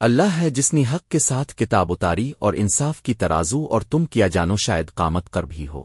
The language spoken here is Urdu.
اللہ ہے جس نے حق کے ساتھ کتاب اتاری اور انصاف کی ترازو اور تم کیا جانو شاید قامت کر بھی ہو۔